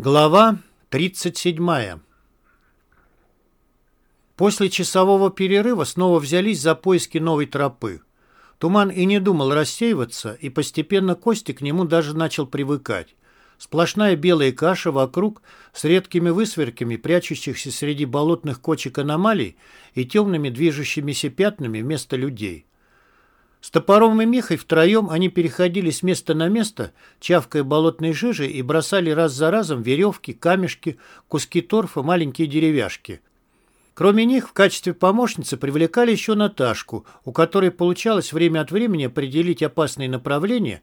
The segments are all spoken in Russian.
Глава 37. После часового перерыва снова взялись за поиски новой тропы. Туман и не думал рассеиваться, и постепенно Кости к нему даже начал привыкать. Сплошная белая каша вокруг с редкими высверками, прячущихся среди болотных кочек аномалий и темными движущимися пятнами вместо людей. С топором и Михой втроем они переходили с места на место, чавкая болотной жижей и бросали раз за разом веревки, камешки, куски торфа, маленькие деревяшки. Кроме них, в качестве помощницы привлекали еще Наташку, у которой получалось время от времени определить опасные направления,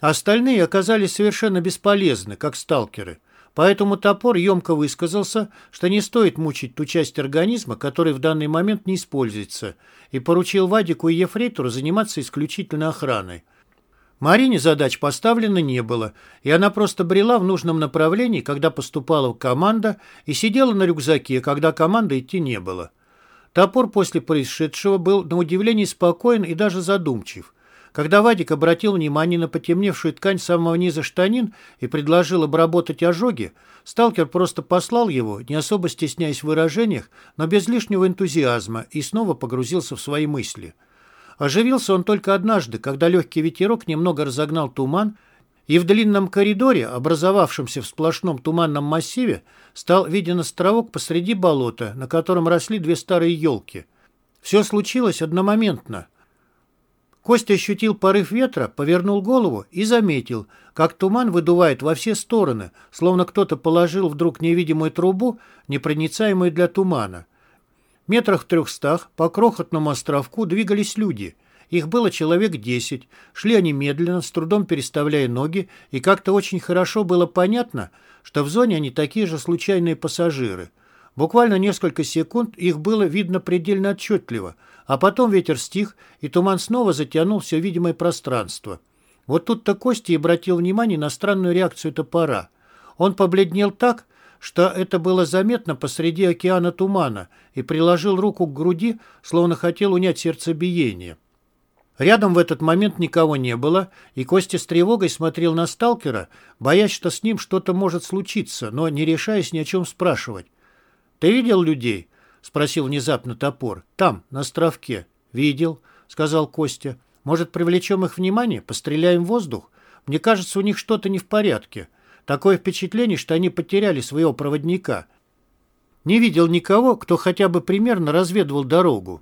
а остальные оказались совершенно бесполезны, как сталкеры. Поэтому топор емко высказался, что не стоит мучить ту часть организма, которая в данный момент не используется, и поручил Вадику и Ефрейтору заниматься исключительно охраной. Марине задач поставлено не было, и она просто брела в нужном направлении, когда поступала команда, и сидела на рюкзаке, когда команды идти не было. Топор после происшедшего был на удивление спокоен и даже задумчив. Когда Вадик обратил внимание на потемневшую ткань самого низа штанин и предложил обработать ожоги, сталкер просто послал его, не особо стесняясь в выражениях, но без лишнего энтузиазма, и снова погрузился в свои мысли. Оживился он только однажды, когда легкий ветерок немного разогнал туман, и в длинном коридоре, образовавшемся в сплошном туманном массиве, стал виден островок посреди болота, на котором росли две старые елки. Все случилось одномоментно – Костя ощутил порыв ветра, повернул голову и заметил, как туман выдувает во все стороны, словно кто-то положил вдруг невидимую трубу, непроницаемую для тумана. Метрах в трехстах по крохотному островку двигались люди. Их было человек десять. Шли они медленно, с трудом переставляя ноги, и как-то очень хорошо было понятно, что в зоне они такие же случайные пассажиры. Буквально несколько секунд их было видно предельно отчетливо – а потом ветер стих, и туман снова затянул все видимое пространство. Вот тут-то Костя и обратил внимание на странную реакцию топора. Он побледнел так, что это было заметно посреди океана тумана, и приложил руку к груди, словно хотел унять сердцебиение. Рядом в этот момент никого не было, и Костя с тревогой смотрел на сталкера, боясь, что с ним что-то может случиться, но не решаясь ни о чем спрашивать. «Ты видел людей?» — спросил внезапно топор. «Там, на островке». «Видел», — сказал Костя. «Может, привлечем их внимание? Постреляем в воздух? Мне кажется, у них что-то не в порядке. Такое впечатление, что они потеряли своего проводника. Не видел никого, кто хотя бы примерно разведывал дорогу».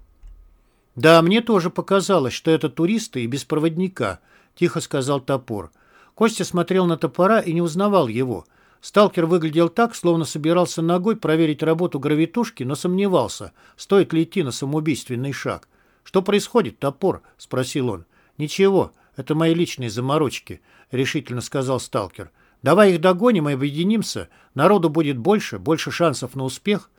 «Да, мне тоже показалось, что это туристы и без проводника», — тихо сказал топор. Костя смотрел на топора и не узнавал его — Сталкер выглядел так, словно собирался ногой проверить работу гравитушки, но сомневался, стоит ли идти на самоубийственный шаг. «Что происходит, топор?» — спросил он. «Ничего, это мои личные заморочки», — решительно сказал сталкер. «Давай их догоним и объединимся. Народу будет больше, больше шансов на успех».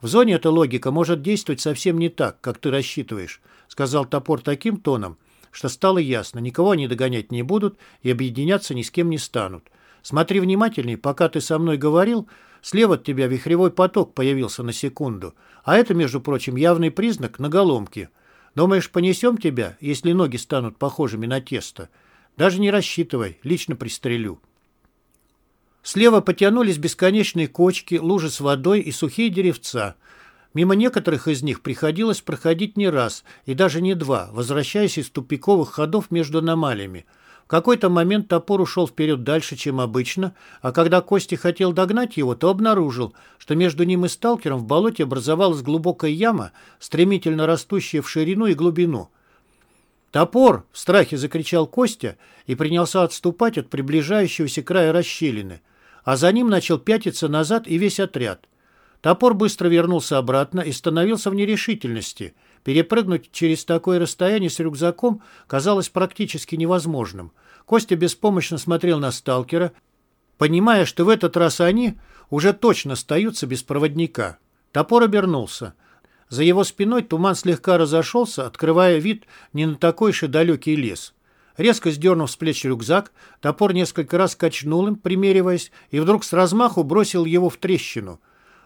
«В зоне эта логика может действовать совсем не так, как ты рассчитываешь», — сказал топор таким тоном, что стало ясно, никого они догонять не будут и объединяться ни с кем не станут. Смотри внимательней, пока ты со мной говорил, слева от тебя вихревой поток появился на секунду. А это, между прочим, явный признак наголомки. Думаешь, понесем тебя, если ноги станут похожими на тесто? Даже не рассчитывай, лично пристрелю. Слева потянулись бесконечные кочки, лужи с водой и сухие деревца. Мимо некоторых из них приходилось проходить не раз и даже не два, возвращаясь из тупиковых ходов между аномалиями – какой-то момент топор ушел вперед дальше, чем обычно, а когда Кости хотел догнать его, то обнаружил, что между ним и сталкером в болоте образовалась глубокая яма, стремительно растущая в ширину и глубину. «Топор!» — в страхе закричал Костя и принялся отступать от приближающегося края расщелины, а за ним начал пятиться назад и весь отряд. Топор быстро вернулся обратно и становился в нерешительности — Перепрыгнуть через такое расстояние с рюкзаком казалось практически невозможным. Костя беспомощно смотрел на сталкера, понимая, что в этот раз они уже точно остаются без проводника. Топор обернулся. За его спиной туман слегка разошелся, открывая вид не на такой же далекий лес. Резко сдернув с плеч рюкзак, топор несколько раз качнул им, примериваясь, и вдруг с размаху бросил его в трещину.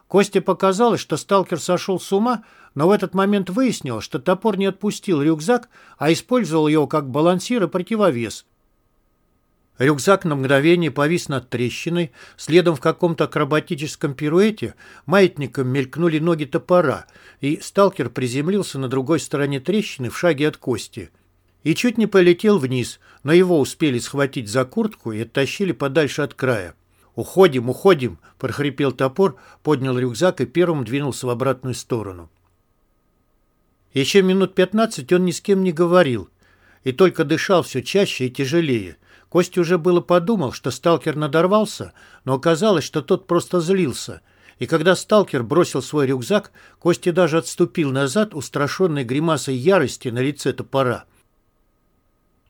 Косте показалось, что сталкер сошел с ума, но в этот момент выяснил, что топор не отпустил рюкзак, а использовал его как балансир и противовес. Рюкзак на мгновение повис над трещиной, следом в каком-то акробатическом пируэте маятником мелькнули ноги топора, и сталкер приземлился на другой стороне трещины в шаге от кости. И чуть не полетел вниз, но его успели схватить за куртку и оттащили подальше от края. «Уходим, уходим!» – прохрипел топор, поднял рюкзак и первым двинулся в обратную сторону. Еще минут пятнадцать он ни с кем не говорил, и только дышал все чаще и тяжелее. Костя уже было подумал, что сталкер надорвался, но оказалось, что тот просто злился. И когда сталкер бросил свой рюкзак, Костя даже отступил назад, устрашенный гримасой ярости на лице топора.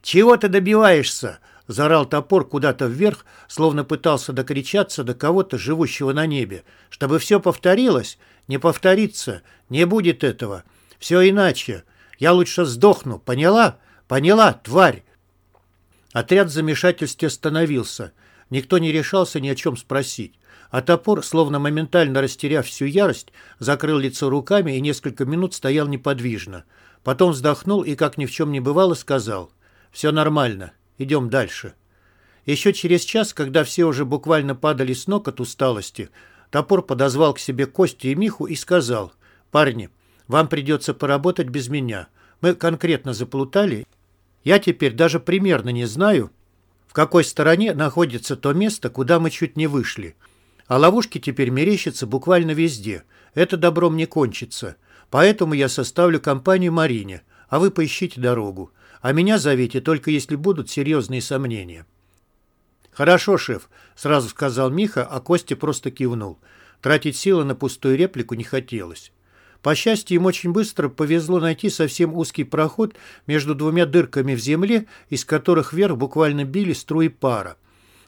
«Чего ты добиваешься?» — заорал топор куда-то вверх, словно пытался докричаться до кого-то, живущего на небе. «Чтобы все повторилось? Не повторится. Не будет этого. Все иначе. Я лучше сдохну. Поняла? Поняла, тварь?» Отряд в замешательстве остановился. Никто не решался ни о чем спросить. А топор, словно моментально растеряв всю ярость, закрыл лицо руками и несколько минут стоял неподвижно. Потом вздохнул и, как ни в чем не бывало, сказал «Все нормально». Идем дальше. Еще через час, когда все уже буквально падали с ног от усталости, топор подозвал к себе Костю и Миху и сказал, «Парни, вам придется поработать без меня. Мы конкретно заплутали. Я теперь даже примерно не знаю, в какой стороне находится то место, куда мы чуть не вышли. А ловушки теперь мерещатся буквально везде. Это добром не кончится. Поэтому я составлю компанию Марине, а вы поищите дорогу. А меня зовите только если будут серьезные сомнения». «Хорошо, шеф», — сразу сказал Миха, а Костя просто кивнул. Тратить силы на пустую реплику не хотелось. По счастью, им очень быстро повезло найти совсем узкий проход между двумя дырками в земле, из которых вверх буквально били струи пара.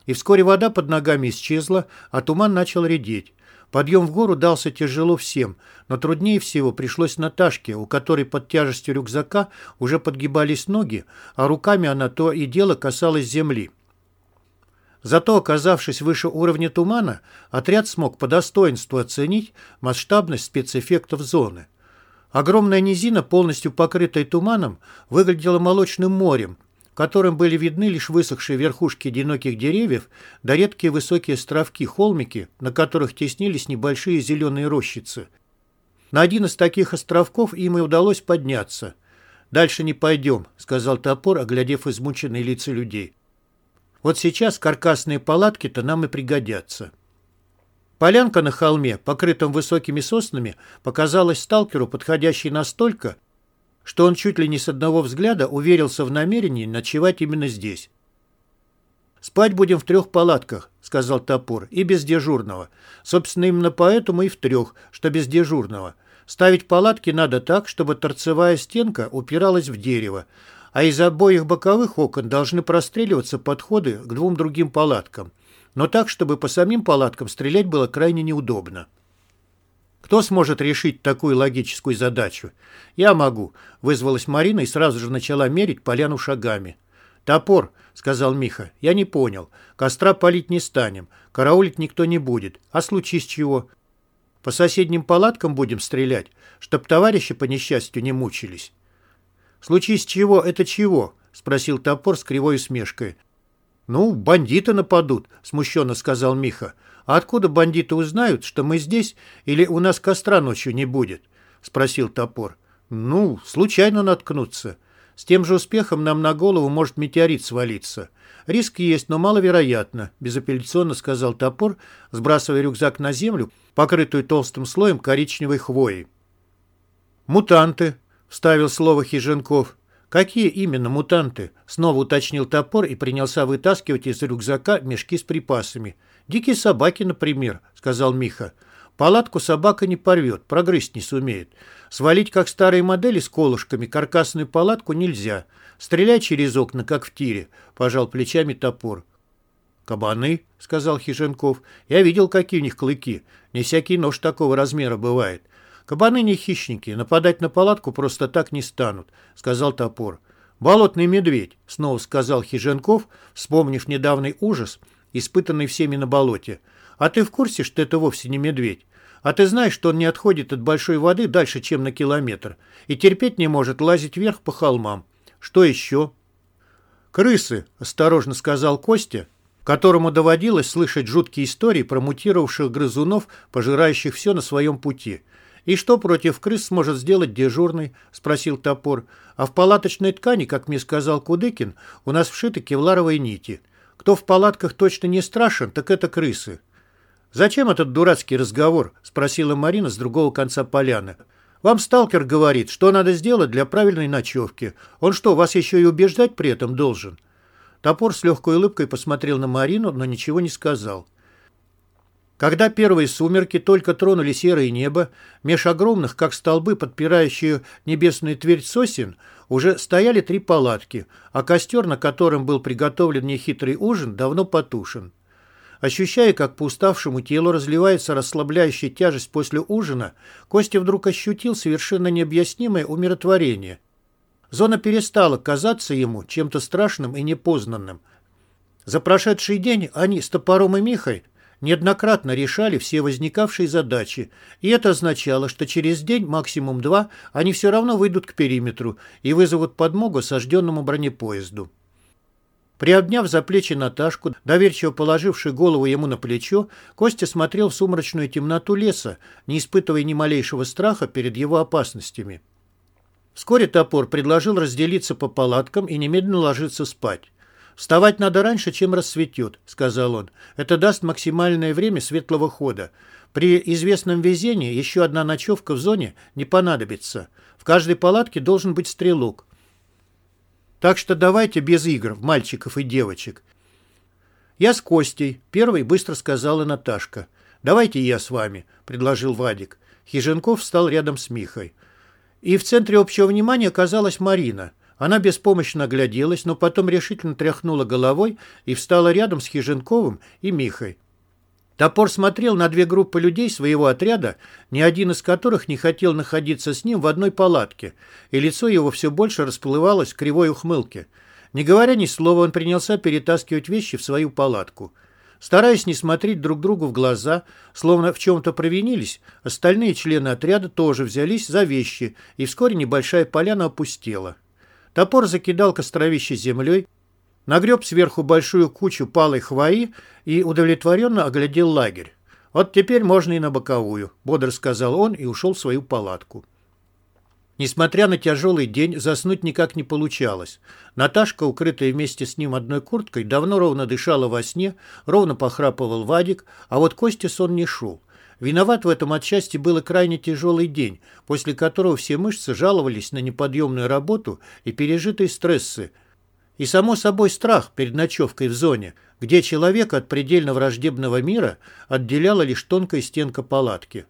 И вскоре вода под ногами исчезла, а туман начал редеть. Подъем в гору дался тяжело всем, но труднее всего пришлось Наташке, у которой под тяжестью рюкзака уже подгибались ноги, а руками она то и дело касалась земли. Зато, оказавшись выше уровня тумана, отряд смог по достоинству оценить масштабность спецэффектов зоны. Огромная низина, полностью покрытая туманом, выглядела молочным морем, которым были видны лишь высохшие верхушки одиноких деревьев да редкие высокие островки, холмики, на которых теснились небольшие зеленые рощицы. На один из таких островков им и удалось подняться. «Дальше не пойдем», — сказал топор, оглядев измученные лица людей. «Вот сейчас каркасные палатки-то нам и пригодятся». Полянка на холме, покрытом высокими соснами, показалась сталкеру подходящей настолько, что он чуть ли не с одного взгляда уверился в намерении ночевать именно здесь. «Спать будем в трех палатках», — сказал топор, — «и без дежурного. Собственно, именно поэтому и в трех, что без дежурного. Ставить палатки надо так, чтобы торцевая стенка упиралась в дерево, а из обоих боковых окон должны простреливаться подходы к двум другим палаткам, но так, чтобы по самим палаткам стрелять было крайне неудобно. Кто сможет решить такую логическую задачу? Я могу, вызвалась Марина и сразу же начала мерить поляну шагами. Топор, сказал Миха, я не понял. Костра палить не станем, караулить никто не будет. А случись чего? По соседним палаткам будем стрелять, чтоб товарищи по несчастью не мучились. Случись чего, это чего? спросил топор с кривой усмешкой. «Ну, бандиты нападут», — смущенно сказал Миха. «А откуда бандиты узнают, что мы здесь, или у нас костра ночью не будет?» — спросил топор. «Ну, случайно наткнуться. С тем же успехом нам на голову может метеорит свалиться. Риск есть, но маловероятно», — безапелляционно сказал топор, сбрасывая рюкзак на землю, покрытую толстым слоем коричневой хвои. «Мутанты», — вставил слово Хиженков. «Какие именно мутанты?» — снова уточнил топор и принялся вытаскивать из рюкзака мешки с припасами. «Дикие собаки, например», — сказал Миха. «Палатку собака не порвет, прогрызть не сумеет. Свалить, как старые модели с колышками, каркасную палатку нельзя. Стрелять через окна, как в тире», — пожал плечами топор. «Кабаны», — сказал Хиженков. «Я видел, какие у них клыки. Не всякий нож такого размера бывает. Кабаны не хищники, нападать на палатку просто так не станут, сказал топор. Болотный медведь, снова сказал Хиженков, вспомнив недавний ужас, испытанный всеми на болоте. А ты в курсе, что это вовсе не медведь? А ты знаешь, что он не отходит от большой воды дальше, чем на километр, и терпеть не может лазить вверх по холмам. Что еще? «Крысы», — осторожно сказал Костя, которому доводилось слышать жуткие истории про мутировавших грызунов, пожирающих все на своем пути. «И что против крыс сможет сделать дежурный?» — спросил топор. «А в палаточной ткани, как мне сказал Кудыкин, у нас вшиты кевларовые нити. Кто в палатках точно не страшен, так это крысы». «Зачем этот дурацкий разговор?» — спросила Марина с другого конца поляны. «Вам сталкер говорит, что надо сделать для правильной ночевки. Он что, вас еще и убеждать при этом должен?» Топор с легкой улыбкой посмотрел на Марину, но ничего не сказал. Когда первые сумерки только тронули серое небо, меж огромных, как столбы, подпирающие небесную твердь сосен, уже стояли три палатки, а костер, на котором был приготовлен нехитрый ужин, давно потушен. Ощущая, как по уставшему телу разливается расслабляющая тяжесть после ужина, Костя вдруг ощутил совершенно необъяснимое умиротворение. Зона перестала казаться ему чем-то страшным и непознанным. За прошедший день они с Топором и Михой неоднократно решали все возникавшие задачи, и это означало, что через день, максимум два, они все равно выйдут к периметру и вызовут подмогу осажденному бронепоезду. Приобняв за плечи Наташку, доверчиво положивший голову ему на плечо, Костя смотрел в сумрачную темноту леса, не испытывая ни малейшего страха перед его опасностями. Вскоре топор предложил разделиться по палаткам и немедленно ложиться спать. «Вставать надо раньше, чем рассветет», — сказал он. «Это даст максимальное время светлого хода. При известном везении еще одна ночевка в зоне не понадобится. В каждой палатке должен быть стрелок. Так что давайте без игр в мальчиков и девочек». «Я с Костей», — первой быстро сказала Наташка. «Давайте я с вами», — предложил Вадик. Хиженков встал рядом с Михой. И в центре общего внимания оказалась Марина. Она беспомощно огляделась, но потом решительно тряхнула головой и встала рядом с Хиженковым и Михой. Топор смотрел на две группы людей своего отряда, ни один из которых не хотел находиться с ним в одной палатке, и лицо его все больше расплывалось в кривой ухмылке. Не говоря ни слова, он принялся перетаскивать вещи в свою палатку – Стараясь не смотреть друг другу в глаза, словно в чем-то провинились, остальные члены отряда тоже взялись за вещи, и вскоре небольшая поляна опустела. Топор закидал костровище землей, нагреб сверху большую кучу палой хвои и удовлетворенно оглядел лагерь. «Вот теперь можно и на боковую», — бодро сказал он и ушел в свою палатку. Несмотря на тяжелый день, заснуть никак не получалось. Наташка, укрытая вместе с ним одной курткой, давно ровно дышала во сне, ровно похрапывал Вадик, а вот Косте сон не шел. Виноват в этом отчасти был и крайне тяжелый день, после которого все мышцы жаловались на неподъемную работу и пережитые стрессы, и, само собой, страх перед ночевкой в зоне, где человека от предельно враждебного мира отделяла лишь тонкая стенка палатки.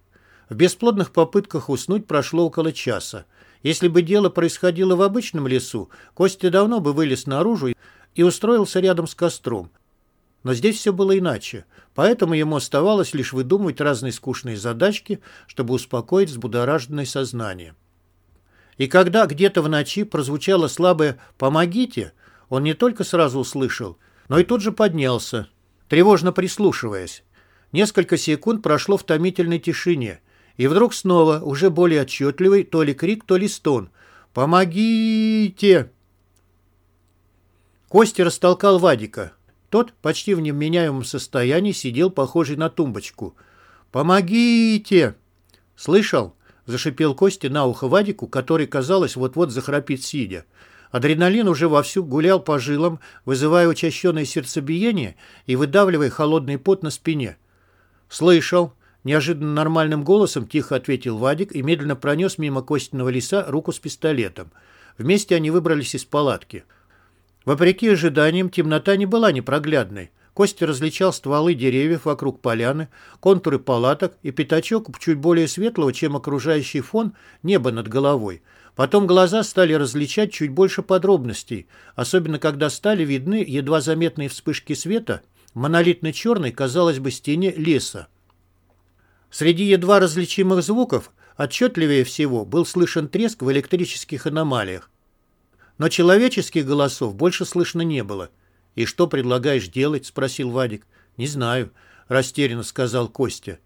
В бесплодных попытках уснуть прошло около часа. Если бы дело происходило в обычном лесу, Костя давно бы вылез наружу и устроился рядом с костром. Но здесь все было иначе, поэтому ему оставалось лишь выдумывать разные скучные задачки, чтобы успокоить взбудораженное сознание. И когда где-то в ночи прозвучало слабое «помогите», он не только сразу услышал, но и тут же поднялся, тревожно прислушиваясь. Несколько секунд прошло в томительной тишине, и вдруг снова, уже более отчетливый, то ли крик, то ли стон. «Помогите!» Костя растолкал Вадика. Тот, почти в невменяемом состоянии, сидел похожий на тумбочку. «Помогите!» «Слышал?» – зашипел Костя на ухо Вадику, который, казалось, вот-вот захрапит сидя. Адреналин уже вовсю гулял по жилам, вызывая учащенное сердцебиение и выдавливая холодный пот на спине. «Слышал!» Неожиданно нормальным голосом тихо ответил Вадик и медленно пронес мимо Костиного леса руку с пистолетом. Вместе они выбрались из палатки. Вопреки ожиданиям, темнота не была непроглядной. Костя различал стволы деревьев вокруг поляны, контуры палаток и пятачок чуть более светлого, чем окружающий фон, неба над головой. Потом глаза стали различать чуть больше подробностей, особенно когда стали видны едва заметные вспышки света монолитно-черной, казалось бы, стене леса. Среди едва различимых звуков отчетливее всего был слышен треск в электрических аномалиях. Но человеческих голосов больше слышно не было. «И что предлагаешь делать?» – спросил Вадик. «Не знаю», – растерянно сказал Костя.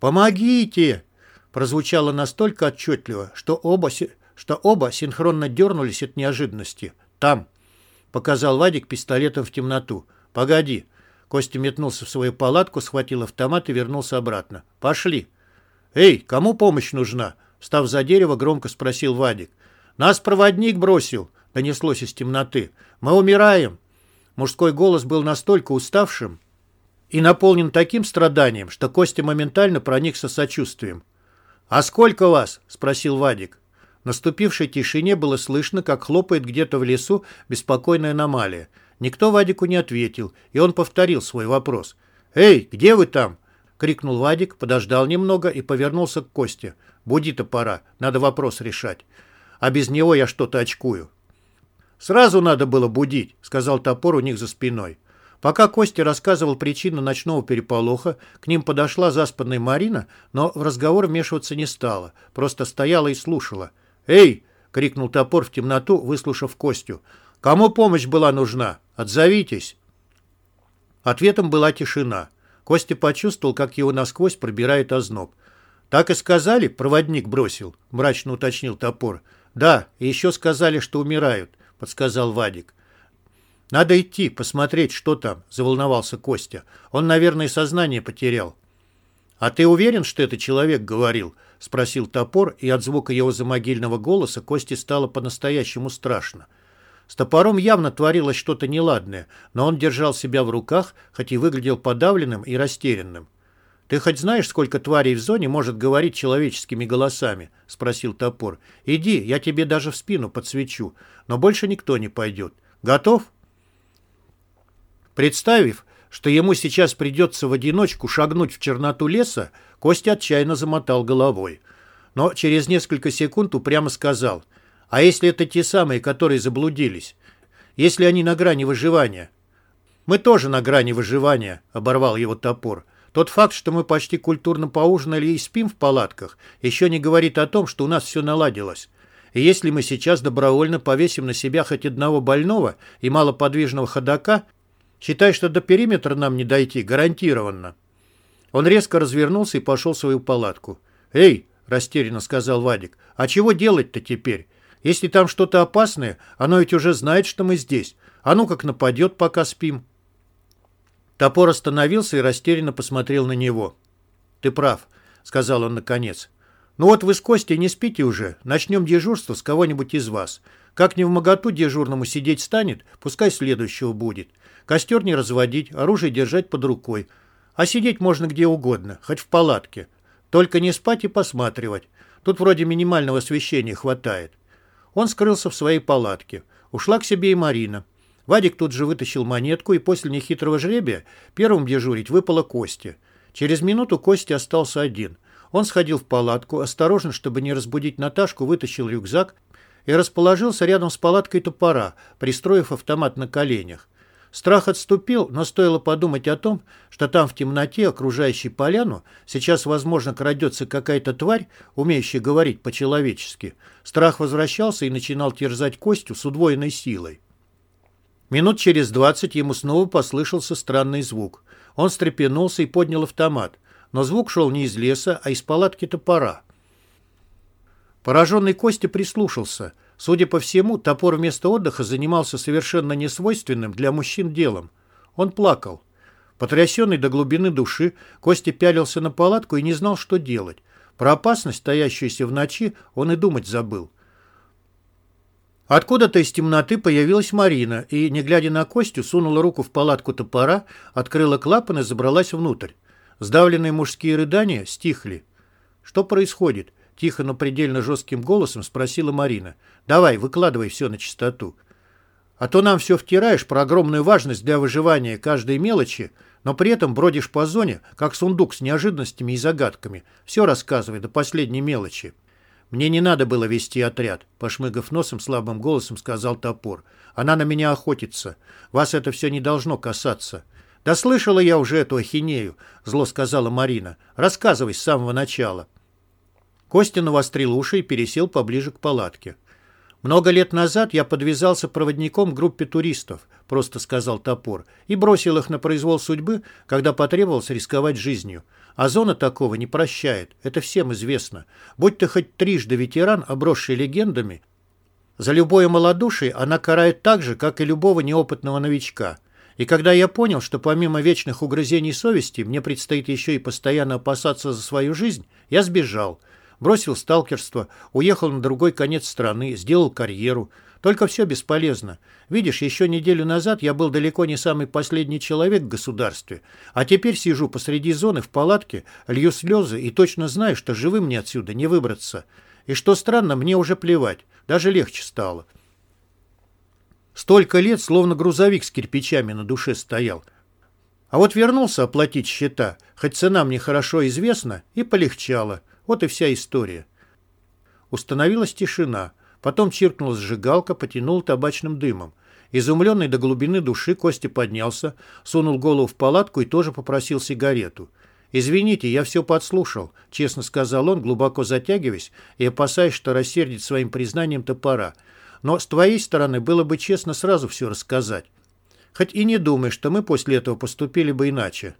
«Помогите!» – прозвучало настолько отчетливо, что оба, что оба синхронно дернулись от неожиданности. «Там!» — показал Вадик пистолетом в темноту. «Погоди». Костя метнулся в свою палатку, схватил автомат и вернулся обратно. «Пошли». «Эй, кому помощь нужна?» Встав за дерево, громко спросил Вадик. «Нас проводник бросил», — донеслось из темноты. «Мы умираем». Мужской голос был настолько уставшим и наполнен таким страданием, что Костя моментально проникся сочувствием. «А сколько вас?» — спросил Вадик. В наступившей тишине было слышно, как хлопает где-то в лесу беспокойная аномалия. Никто Вадику не ответил, и он повторил свой вопрос. «Эй, где вы там?» — крикнул Вадик, подождал немного и повернулся к Косте. «Буди-то пора, надо вопрос решать. А без него я что-то очкую». «Сразу надо было будить», — сказал топор у них за спиной. Пока Костя рассказывал причину ночного переполоха, к ним подошла заспанная Марина, но в разговор вмешиваться не стала, просто стояла и слушала. «Эй!» — крикнул топор в темноту, выслушав Костю. «Кому помощь была нужна? Отзовитесь!» Ответом была тишина. Костя почувствовал, как его насквозь пробирает озноб. «Так и сказали?» — проводник бросил, — мрачно уточнил топор. «Да, и еще сказали, что умирают», — подсказал Вадик. «Надо идти, посмотреть, что там», — заволновался Костя. «Он, наверное, сознание потерял». «А ты уверен, что это человек говорил?» — спросил топор, и от звука его замогильного голоса Косте стало по-настоящему страшно. С топором явно творилось что-то неладное, но он держал себя в руках, хоть и выглядел подавленным и растерянным. «Ты хоть знаешь, сколько тварей в зоне может говорить человеческими голосами?» — спросил топор. «Иди, я тебе даже в спину подсвечу, но больше никто не пойдет. Готов?» Представив, что ему сейчас придется в одиночку шагнуть в черноту леса, Костя отчаянно замотал головой. Но через несколько секунд упрямо сказал — а если это те самые, которые заблудились? Если они на грани выживания? Мы тоже на грани выживания, оборвал его топор. Тот факт, что мы почти культурно поужинали и спим в палатках, еще не говорит о том, что у нас все наладилось. И если мы сейчас добровольно повесим на себя хоть одного больного и малоподвижного ходока, считай, что до периметра нам не дойти, гарантированно. Он резко развернулся и пошел в свою палатку. «Эй!» – растерянно сказал Вадик. «А чего делать-то теперь? Если там что-то опасное, оно ведь уже знает, что мы здесь. А ну как нападет, пока спим». Топор остановился и растерянно посмотрел на него. «Ты прав», — сказал он наконец. «Ну вот вы с Костей не спите уже. Начнем дежурство с кого-нибудь из вас. Как не в моготу дежурному сидеть станет, пускай следующего будет. Костер не разводить, оружие держать под рукой. А сидеть можно где угодно, хоть в палатке. Только не спать и посматривать. Тут вроде минимального освещения хватает. Он скрылся в своей палатке. Ушла к себе и Марина. Вадик тут же вытащил монетку, и после нехитрого жребия первым дежурить выпала Костя. Через минуту Костя остался один. Он сходил в палатку, осторожно, чтобы не разбудить Наташку, вытащил рюкзак и расположился рядом с палаткой топора, пристроив автомат на коленях. Страх отступил, но стоило подумать о том, что там в темноте, окружающей поляну, сейчас, возможно, крадется какая-то тварь, умеющая говорить по-человечески. Страх возвращался и начинал терзать Костю с удвоенной силой. Минут через двадцать ему снова послышался странный звук. Он встрепенулся и поднял автомат. Но звук шел не из леса, а из палатки топора. Пораженный Костя прислушался – Судя по всему, топор вместо отдыха занимался совершенно несвойственным для мужчин делом. Он плакал. Потрясенный до глубины души, Костя пялился на палатку и не знал, что делать. Про опасность, стоящуюся в ночи, он и думать забыл. Откуда-то из темноты появилась Марина и, не глядя на Костю, сунула руку в палатку топора, открыла клапан и забралась внутрь. Сдавленные мужские рыдания стихли. Что происходит? Тихо, но предельно жестким голосом спросила Марина. «Давай, выкладывай все на чистоту. А то нам все втираешь про огромную важность для выживания каждой мелочи, но при этом бродишь по зоне, как сундук с неожиданностями и загадками. Все рассказывай до последней мелочи». «Мне не надо было вести отряд», — пошмыгав носом слабым голосом сказал топор. «Она на меня охотится. Вас это все не должно касаться». «Да слышала я уже эту ахинею», — зло сказала Марина. «Рассказывай с самого начала». Костя навострил уши и пересел поближе к палатке. «Много лет назад я подвязался проводником группе туристов», — просто сказал топор, и бросил их на произвол судьбы, когда потребовалось рисковать жизнью. А зона такого не прощает, это всем известно. Будь ты хоть трижды ветеран, обросший легендами, За любое малодушие она карает так же, как и любого неопытного новичка. И когда я понял, что помимо вечных угрызений совести мне предстоит еще и постоянно опасаться за свою жизнь, я сбежал. Бросил сталкерство, уехал на другой конец страны, сделал карьеру. Только все бесполезно. Видишь, еще неделю назад я был далеко не самый последний человек в государстве, а теперь сижу посреди зоны в палатке, лью слезы и точно знаю, что живым мне отсюда не выбраться. И что странно, мне уже плевать, даже легче стало. Столько лет, словно грузовик с кирпичами на душе стоял. А вот вернулся оплатить счета, хоть цена мне хорошо известна, и полегчало. Вот и вся история. Установилась тишина. Потом чиркнула сжигалка, потянул табачным дымом. Изумленный до глубины души Костя поднялся, сунул голову в палатку и тоже попросил сигарету. «Извините, я все подслушал», — честно сказал он, глубоко затягиваясь и опасаясь, что рассердит своим признанием топора — но с твоей стороны было бы честно сразу все рассказать. Хоть и не думай, что мы после этого поступили бы иначе.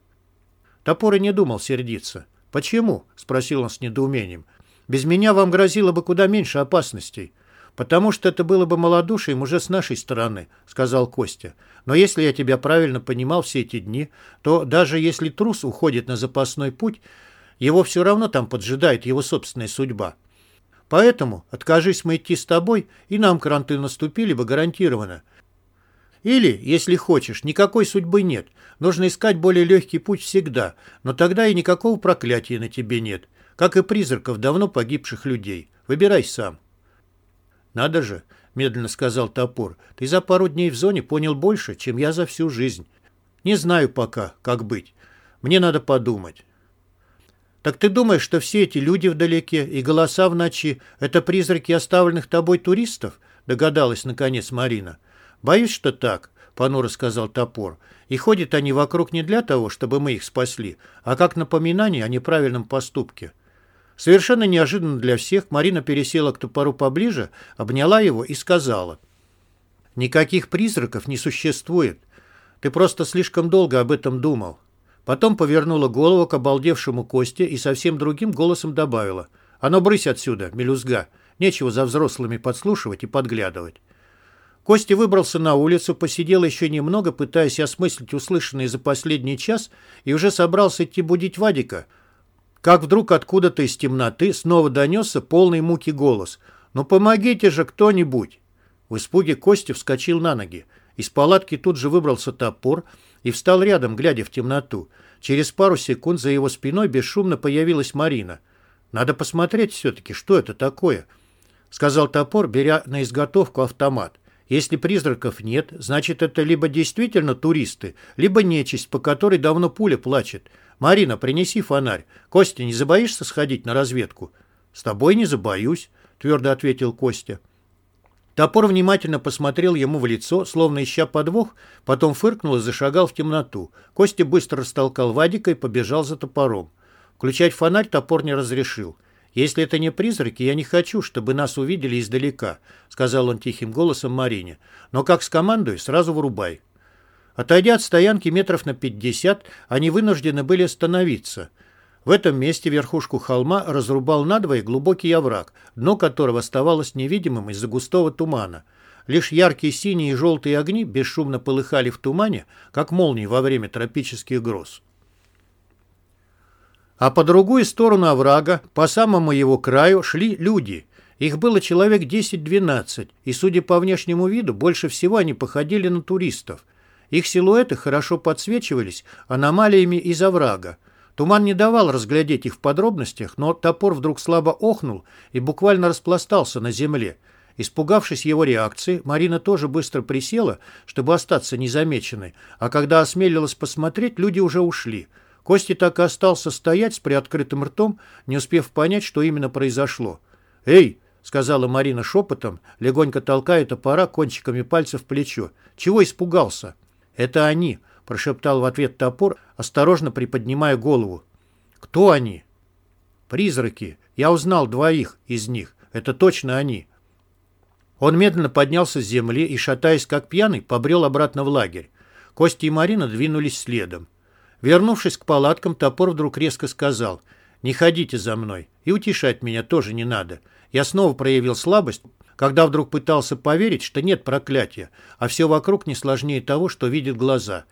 Топор и не думал сердиться. «Почему?» – спросил он с недоумением. «Без меня вам грозило бы куда меньше опасностей». «Потому что это было бы малодушием уже с нашей стороны», — сказал Костя. «Но если я тебя правильно понимал все эти дни, то даже если трус уходит на запасной путь, его все равно там поджидает его собственная судьба. Поэтому откажись мы идти с тобой, и нам каранты наступили бы гарантированно. Или, если хочешь, никакой судьбы нет. Нужно искать более легкий путь всегда, но тогда и никакого проклятия на тебе нет, как и призраков давно погибших людей. Выбирай сам. Надо же, медленно сказал топор, ты за пару дней в зоне понял больше, чем я за всю жизнь. Не знаю пока, как быть. Мне надо подумать. «Так ты думаешь, что все эти люди вдалеке и голоса в ночи — это призраки оставленных тобой туристов?» — догадалась, наконец, Марина. «Боюсь, что так», — понуро сказал топор. «И ходят они вокруг не для того, чтобы мы их спасли, а как напоминание о неправильном поступке». Совершенно неожиданно для всех Марина пересела к топору поближе, обняла его и сказала. «Никаких призраков не существует. Ты просто слишком долго об этом думал. Потом повернула голову к обалдевшему Косте и совсем другим голосом добавила. «А ну, брысь отсюда, мелюзга! Нечего за взрослыми подслушивать и подглядывать». Костя выбрался на улицу, посидел еще немного, пытаясь осмыслить услышанное за последний час, и уже собрался идти будить Вадика, как вдруг откуда-то из темноты снова донесся полный муки голос. «Ну помогите же кто-нибудь!» В испуге Костя вскочил на ноги. Из палатки тут же выбрался топор — и встал рядом, глядя в темноту. Через пару секунд за его спиной бесшумно появилась Марина. «Надо посмотреть все-таки, что это такое», — сказал топор, беря на изготовку автомат. «Если призраков нет, значит, это либо действительно туристы, либо нечисть, по которой давно пуля плачет. Марина, принеси фонарь. Костя, не забоишься сходить на разведку?» «С тобой не забоюсь», — твердо ответил Костя. Топор внимательно посмотрел ему в лицо, словно ища подвох, потом фыркнул и зашагал в темноту. Костя быстро растолкал Вадика и побежал за топором. Включать фонарь топор не разрешил. «Если это не призраки, я не хочу, чтобы нас увидели издалека», — сказал он тихим голосом Марине. «Но как скомандую, сразу вырубай». Отойдя от стоянки метров на пятьдесят, они вынуждены были остановиться — в этом месте верхушку холма разрубал надвое глубокий овраг, дно которого оставалось невидимым из-за густого тумана. Лишь яркие синие и желтые огни бесшумно полыхали в тумане, как молнии во время тропических гроз. А по другую сторону оврага, по самому его краю, шли люди. Их было человек 10-12, и, судя по внешнему виду, больше всего они походили на туристов. Их силуэты хорошо подсвечивались аномалиями из оврага. Туман не давал разглядеть их в подробностях, но топор вдруг слабо охнул и буквально распластался на земле. Испугавшись его реакции, Марина тоже быстро присела, чтобы остаться незамеченной, а когда осмелилась посмотреть, люди уже ушли. Кости так и остался стоять с приоткрытым ртом, не успев понять, что именно произошло. «Эй!» — сказала Марина шепотом, легонько толкая топора кончиками пальцев в плечо. «Чего испугался?» «Это они!» прошептал в ответ топор, осторожно приподнимая голову. «Кто они?» «Призраки. Я узнал двоих из них. Это точно они». Он медленно поднялся с земли и, шатаясь как пьяный, побрел обратно в лагерь. Костя и Марина двинулись следом. Вернувшись к палаткам, топор вдруг резко сказал «Не ходите за мной, и утешать меня тоже не надо. Я снова проявил слабость, когда вдруг пытался поверить, что нет проклятия, а все вокруг не сложнее того, что видят глаза.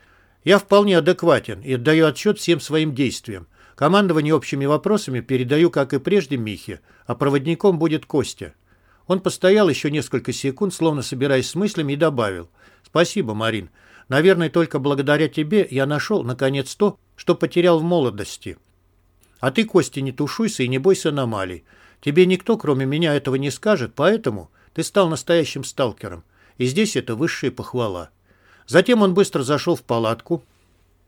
Я вполне адекватен и отдаю отчет всем своим действиям. Командование общими вопросами передаю, как и прежде, Михе, а проводником будет Костя. Он постоял еще несколько секунд, словно собираясь с мыслями, и добавил. «Спасибо, Марин. Наверное, только благодаря тебе я нашел, наконец, то, что потерял в молодости. А ты, Костя, не тушуйся и не бойся аномалий. Тебе никто, кроме меня, этого не скажет, поэтому ты стал настоящим сталкером. И здесь это высшая похвала». Затем он быстро зашел в палатку,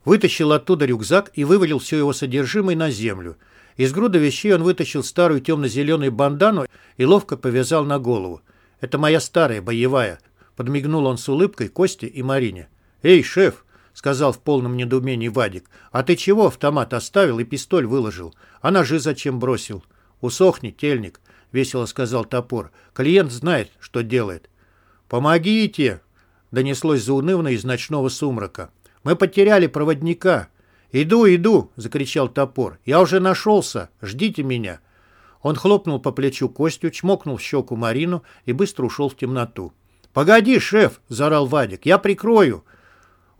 вытащил оттуда рюкзак и вывалил все его содержимое на землю – из груда вещей он вытащил старую темно-зеленую бандану и ловко повязал на голову. «Это моя старая, боевая», — подмигнул он с улыбкой Косте и Марине. «Эй, шеф!» — сказал в полном недоумении Вадик. «А ты чего автомат оставил и пистоль выложил? А ножи зачем бросил?» «Усохни, тельник», — весело сказал топор. «Клиент знает, что делает». «Помогите!» — донеслось заунывно из ночного сумрака. «Мы потеряли проводника!» «Иду, иду!» — закричал топор. «Я уже нашелся! Ждите меня!» Он хлопнул по плечу Костю, чмокнул в щеку Марину и быстро ушел в темноту. «Погоди, шеф!» — заорал Вадик. «Я прикрою!»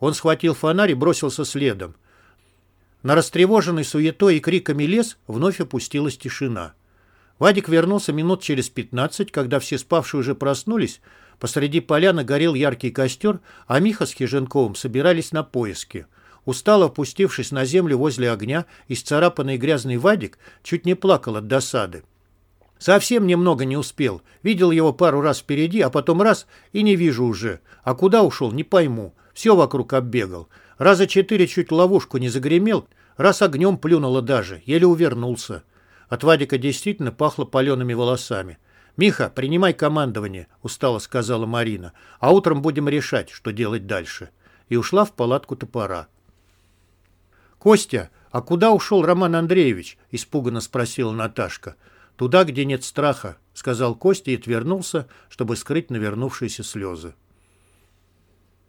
Он схватил фонарь и бросился следом. На растревоженный суетой и криками лес вновь опустилась тишина. Вадик вернулся минут через пятнадцать, когда все спавшие уже проснулись. Посреди поляны горел яркий костер, а Миха с Хиженковым собирались на поиски. Устало опустившись на землю возле огня, исцарапанный грязный Вадик чуть не плакал от досады. Совсем немного не успел. Видел его пару раз впереди, а потом раз и не вижу уже. А куда ушел, не пойму. Все вокруг оббегал. Раза четыре чуть ловушку не загремел, раз огнем плюнуло даже, еле увернулся. От Вадика действительно пахло палеными волосами. «Миха, принимай командование», — устало сказала Марина. «А утром будем решать, что делать дальше». И ушла в палатку топора. «Костя, а куда ушел Роман Андреевич?» – испуганно спросила Наташка. «Туда, где нет страха», – сказал Костя и отвернулся, чтобы скрыть навернувшиеся слезы.